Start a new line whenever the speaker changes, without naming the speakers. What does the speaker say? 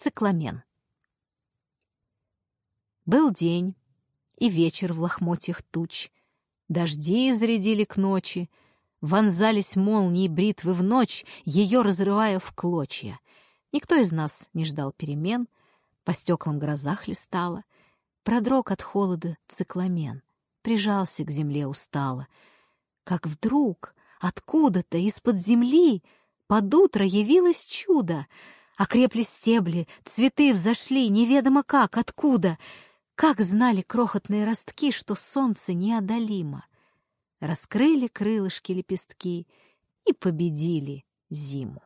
Цикламен. Был день и вечер в лохмотьях туч. Дожди изрядили к ночи, вонзались молнии бритвы в ночь, ее разрывая в клочья. Никто из нас не ждал перемен, по стеклам гроза хлестала. Продрог от холода цикламен, прижался к земле устало. Как вдруг откуда-то из-под земли под утро явилось чудо. Окрепли стебли, цветы взошли, неведомо как, откуда. Как знали крохотные ростки, что солнце неодолимо. Раскрыли крылышки лепестки и победили зиму.